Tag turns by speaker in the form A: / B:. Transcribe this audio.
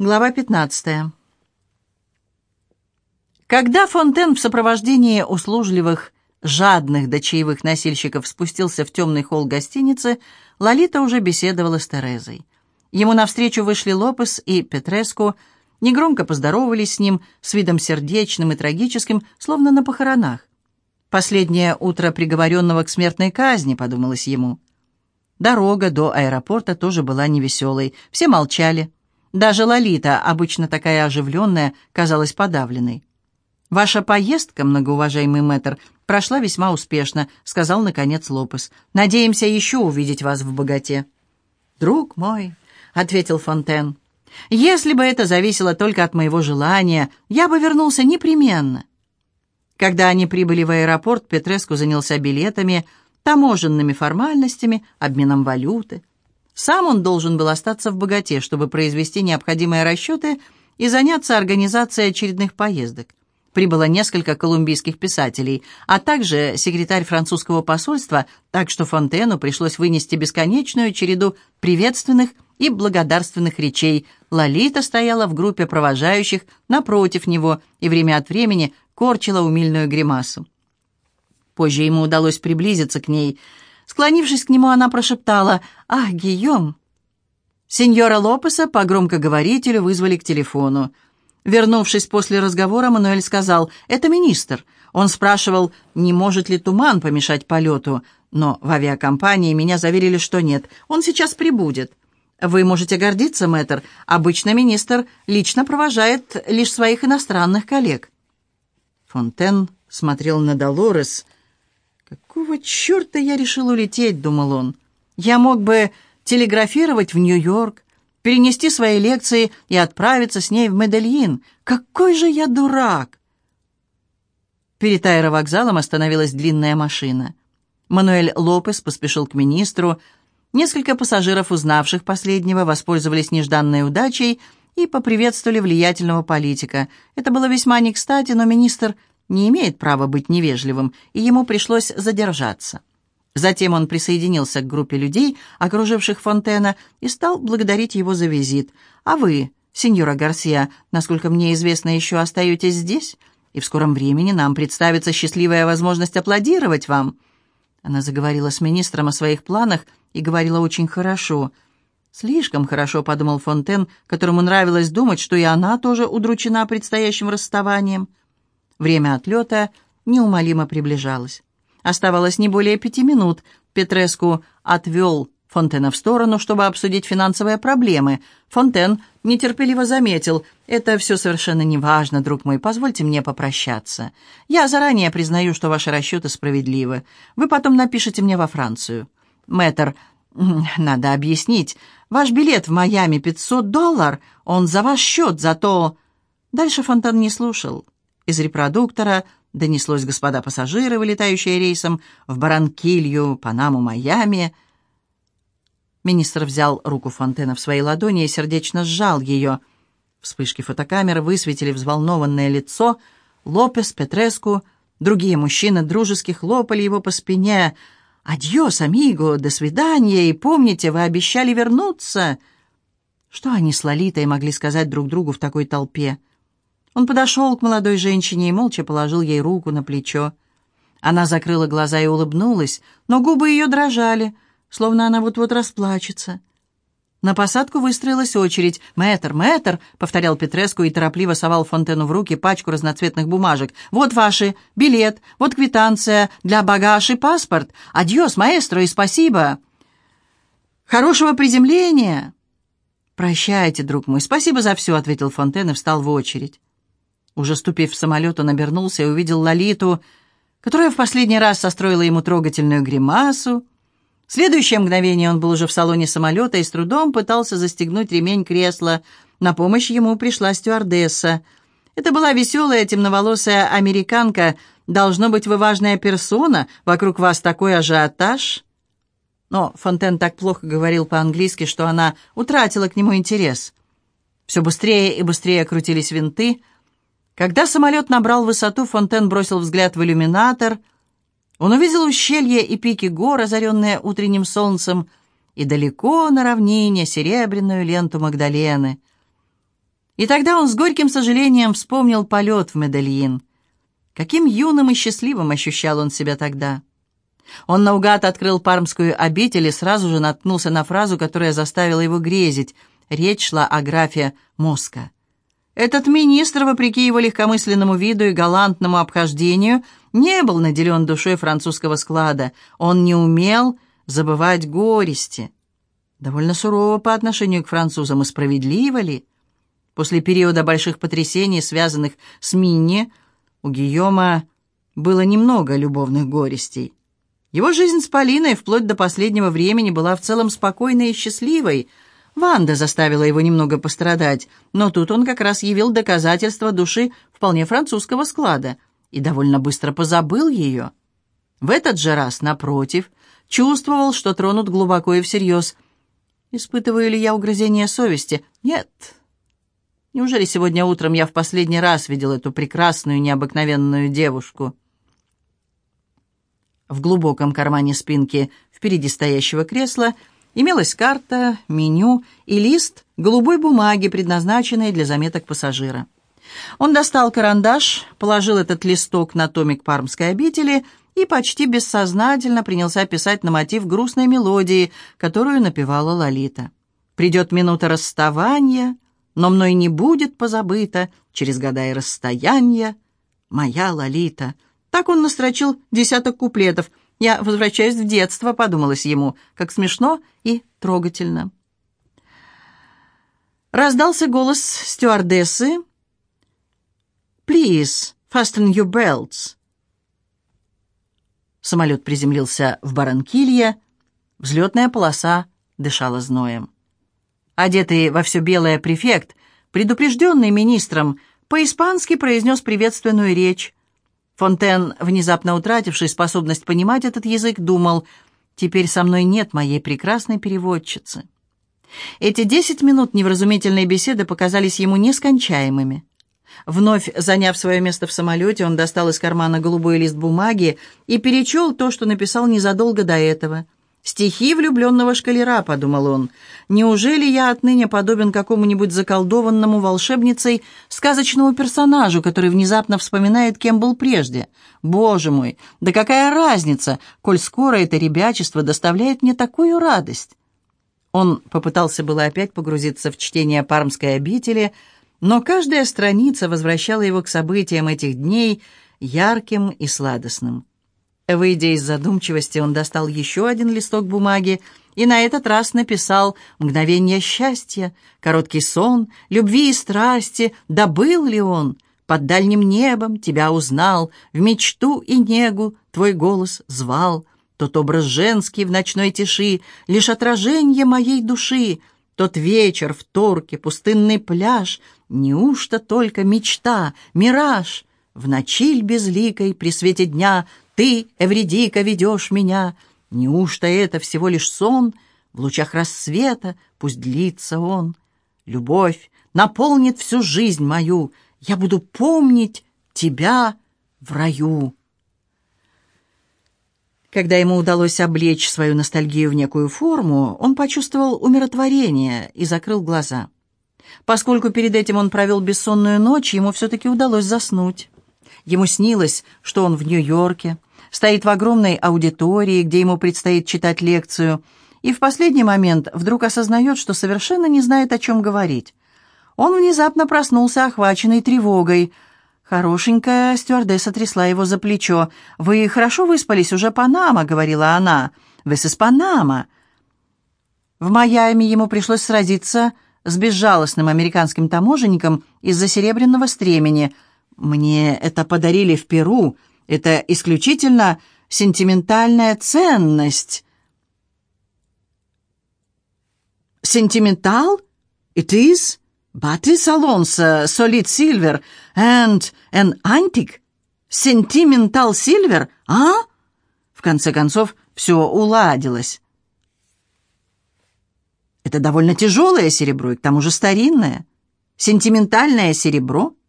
A: Глава 15. Когда Фонтен в сопровождении услужливых, жадных до чаевых носильщиков спустился в темный холл гостиницы, Лолита уже беседовала с Терезой. Ему навстречу вышли Лопес и Петреску, негромко поздоровались с ним с видом сердечным и трагическим, словно на похоронах. «Последнее утро приговоренного к смертной казни», — подумалось ему. Дорога до аэропорта тоже была невеселой. Все молчали. Даже Лолита, обычно такая оживленная, казалась подавленной. «Ваша поездка, многоуважаемый мэтр, прошла весьма успешно», — сказал, наконец, Лопес. «Надеемся еще увидеть вас в богате». «Друг мой», — ответил Фонтен, — «если бы это зависело только от моего желания, я бы вернулся непременно». Когда они прибыли в аэропорт, Петреску занялся билетами, таможенными формальностями, обменом валюты. Сам он должен был остаться в богате, чтобы произвести необходимые расчеты и заняться организацией очередных поездок. Прибыло несколько колумбийских писателей, а также секретарь французского посольства, так что Фонтену пришлось вынести бесконечную череду приветственных и благодарственных речей. Лолита стояла в группе провожающих напротив него и время от времени корчила умильную гримасу. Позже ему удалось приблизиться к ней – Склонившись к нему, она прошептала «Ах, Гийом!». Сеньора Лопеса по громкоговорителю вызвали к телефону. Вернувшись после разговора, Мануэль сказал «Это министр». Он спрашивал, не может ли туман помешать полету, но в авиакомпании меня заверили, что нет. Он сейчас прибудет. Вы можете гордиться, мэтр. Обычно министр лично провожает лишь своих иностранных коллег. Фонтен смотрел на Долорес, «Какого черта я решил улететь?» — думал он. «Я мог бы телеграфировать в Нью-Йорк, перенести свои лекции и отправиться с ней в Медельин. Какой же я дурак!» Перед аэровокзалом остановилась длинная машина. Мануэль Лопес поспешил к министру. Несколько пассажиров, узнавших последнего, воспользовались нежданной удачей и поприветствовали влиятельного политика. Это было весьма не кстати, но министр не имеет права быть невежливым, и ему пришлось задержаться. Затем он присоединился к группе людей, окруживших Фонтена, и стал благодарить его за визит. «А вы, сеньора Гарсия, насколько мне известно, еще остаетесь здесь, и в скором времени нам представится счастливая возможность аплодировать вам». Она заговорила с министром о своих планах и говорила очень хорошо. «Слишком хорошо», — подумал Фонтен, которому нравилось думать, что и она тоже удручена предстоящим расставанием. Время отлета неумолимо приближалось. Оставалось не более пяти минут. Петреску отвел Фонтена в сторону, чтобы обсудить финансовые проблемы. Фонтен нетерпеливо заметил, «Это все совершенно неважно, друг мой, позвольте мне попрощаться. Я заранее признаю, что ваши расчеты справедливы. Вы потом напишите мне во Францию. Мэтр, надо объяснить, ваш билет в Майами 500 долларов, он за ваш счет, зато...» Дальше Фонтен не слушал. Из репродуктора донеслось господа пассажиры, вылетающие рейсом в Баранкилью, Панаму, Майами. Министр взял руку Фонтена в свои ладони и сердечно сжал ее. Вспышки фотокамеры высветили взволнованное лицо. Лопес, Петреску, другие мужчины дружески хлопали его по спине. «Адьос, амиго, до свидания, и помните, вы обещали вернуться!» Что они с Лолитой могли сказать друг другу в такой толпе? Он подошел к молодой женщине и молча положил ей руку на плечо. Она закрыла глаза и улыбнулась, но губы ее дрожали, словно она вот-вот расплачется. На посадку выстроилась очередь. «Мэтр, мэтр!» — повторял Петреску и торопливо совал Фонтену в руки пачку разноцветных бумажек. «Вот ваши, билет, вот квитанция для багаж и паспорт. Адьос, маэстро, и спасибо!» «Хорошего приземления!» «Прощайте, друг мой, спасибо за все», — ответил Фонтен и встал в очередь. Уже ступив в самолет, он обернулся и увидел Лолиту, которая в последний раз состроила ему трогательную гримасу. В следующее мгновение он был уже в салоне самолета и с трудом пытался застегнуть ремень кресла. На помощь ему пришла стюардесса. Это была веселая темноволосая американка. «Должно быть, вы важная персона, вокруг вас такой ажиотаж». Но Фонтен так плохо говорил по-английски, что она утратила к нему интерес. Все быстрее и быстрее крутились винты — когда самолет набрал высоту, Фонтен бросил взгляд в иллюминатор. Он увидел ущелье и пики гор, озаренные утренним солнцем, и далеко на равнине серебряную ленту Магдалены. И тогда он с горьким сожалением вспомнил полет в Медельин. Каким юным и счастливым ощущал он себя тогда. Он наугад открыл пармскую обитель и сразу же наткнулся на фразу, которая заставила его грезить. Речь шла о графе Моска. Этот министр, вопреки его легкомысленному виду и галантному обхождению, не был наделен душой французского склада. Он не умел забывать горести. Довольно сурово по отношению к французам и справедливо ли? После периода больших потрясений, связанных с Минни, у Гийома было немного любовных горестей. Его жизнь с Полиной вплоть до последнего времени была в целом спокойной и счастливой – Ванда заставила его немного пострадать, но тут он как раз явил доказательство души вполне французского склада и довольно быстро позабыл ее. В этот же раз, напротив, чувствовал, что тронут глубоко и всерьез. Испытываю ли я угрызение совести? Нет. Неужели сегодня утром я в последний раз видел эту прекрасную, необыкновенную девушку? В глубоком кармане спинки впереди стоящего кресла – Имелась карта, меню и лист голубой бумаги, предназначенной для заметок пассажира. Он достал карандаш, положил этот листок на томик пармской обители и почти бессознательно принялся писать на мотив грустной мелодии, которую напевала Лолита. «Придет минута расставания, но мной не будет позабыто через года и расстояния моя Лолита». Так он настрочил десяток куплетов – я возвращаюсь в детство, подумалось ему, как смешно и трогательно. Раздался голос стюардессы. «Please, fasten your belts». Самолет приземлился в Баранкилье. Взлетная полоса дышала зноем. Одетый во все белое префект, предупрежденный министром, по-испански произнес приветственную речь, Фонтен, внезапно утративший способность понимать этот язык, думал, «Теперь со мной нет моей прекрасной переводчицы». Эти десять минут невразумительной беседы показались ему нескончаемыми. Вновь заняв свое место в самолете, он достал из кармана голубой лист бумаги и перечел то, что написал незадолго до этого. «Стихи влюбленного шкалера», — подумал он. «Неужели я отныне подобен какому-нибудь заколдованному волшебницей сказочному персонажу, который внезапно вспоминает, кем был прежде? Боже мой, да какая разница, коль скоро это ребячество доставляет мне такую радость?» Он попытался было опять погрузиться в чтение пармской обители, но каждая страница возвращала его к событиям этих дней ярким и сладостным. Выйдя из задумчивости, он достал еще один листок бумаги и на этот раз написал «Мгновение счастья», «Короткий сон», «Любви и страсти», «Да был ли он?» «Под дальним небом тебя узнал, в мечту и негу твой голос звал». Тот образ женский в ночной тиши, лишь отражение моей души, Тот вечер в торке, пустынный пляж, неужто только мечта, мираж? В ночи безликой при свете дня ты, Эвредика, ведешь меня. Неужто это всего лишь сон? В лучах рассвета пусть длится он. Любовь наполнит всю жизнь мою. Я буду помнить тебя в раю. Когда ему удалось облечь свою ностальгию в некую форму, он почувствовал умиротворение и закрыл глаза. Поскольку перед этим он провел бессонную ночь, ему все-таки удалось заснуть. Ему снилось, что он в Нью-Йорке, стоит в огромной аудитории, где ему предстоит читать лекцию, и в последний момент вдруг осознает, что совершенно не знает, о чем говорить. Он внезапно проснулся, охваченный тревогой. Хорошенькая стюардесса трясла его за плечо. «Вы хорошо выспались? Уже Панама», — говорила она. «Вы из Панама». В Майами ему пришлось сразиться с безжалостным американским таможенником из-за серебряного стремени. «Мне это подарили в Перу», это исключительно сентиментальная ценность. Sentimental? It is? It's Alonso, solid silver and an antique. Sentimental silver, а? В конце концов, все уладилось. Это довольно тяжелое серебро и к тому же старинное. Сентиментальное серебро —